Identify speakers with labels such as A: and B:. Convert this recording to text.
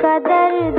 A: कदर